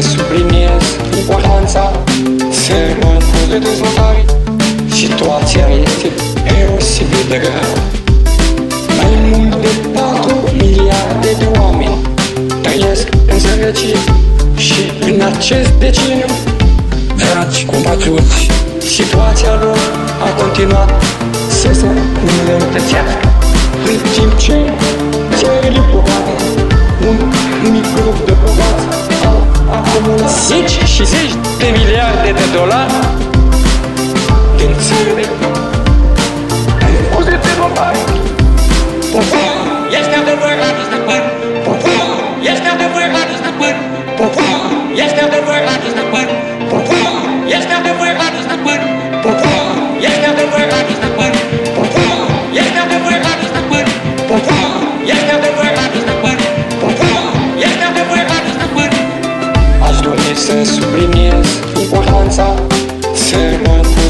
subliniez importanța semănului de dezvoltare. Situația este deosebit de grea. Mai mult de 4 miliarde de oameni trăiesc în sărăcie și în acest deceniu, dragi compatrioți, situația lor a continuat să se înrăutățească. În timp ce țările bogate, un mic grup de bogați au acumulat zeci și zeci de miliarde de dolari din țările în curs de dezvoltare. Poporul Este adevărat, stăpân! Poporul Este adevărat, stăpân! Poporul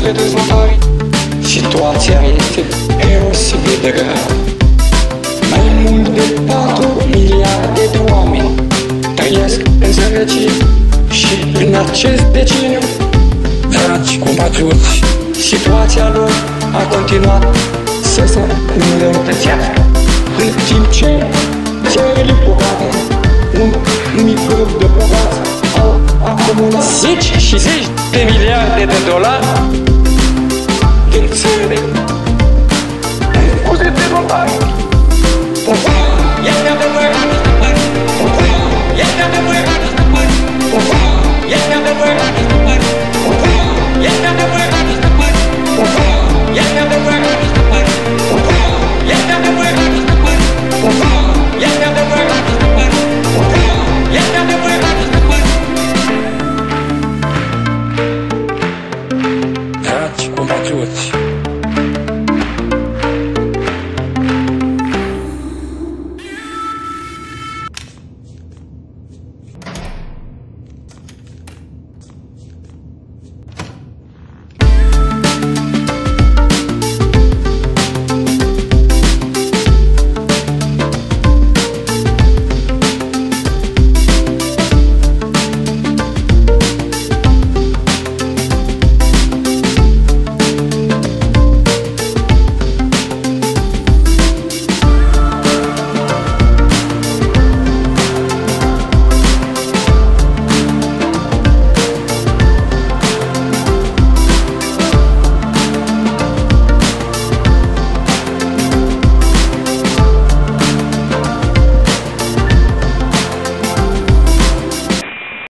de dezvoltare. Situația este deosebit de grea. Mai mult de 4 miliarde de oameni trăiesc în sărăcie și în acest deceniu, dragi compatrioți, situația lor a continuat să se înrăutățească. În timp ce țările bogate, un mic grup de bogați au acumulat zeci și zeci de miliarde de dolari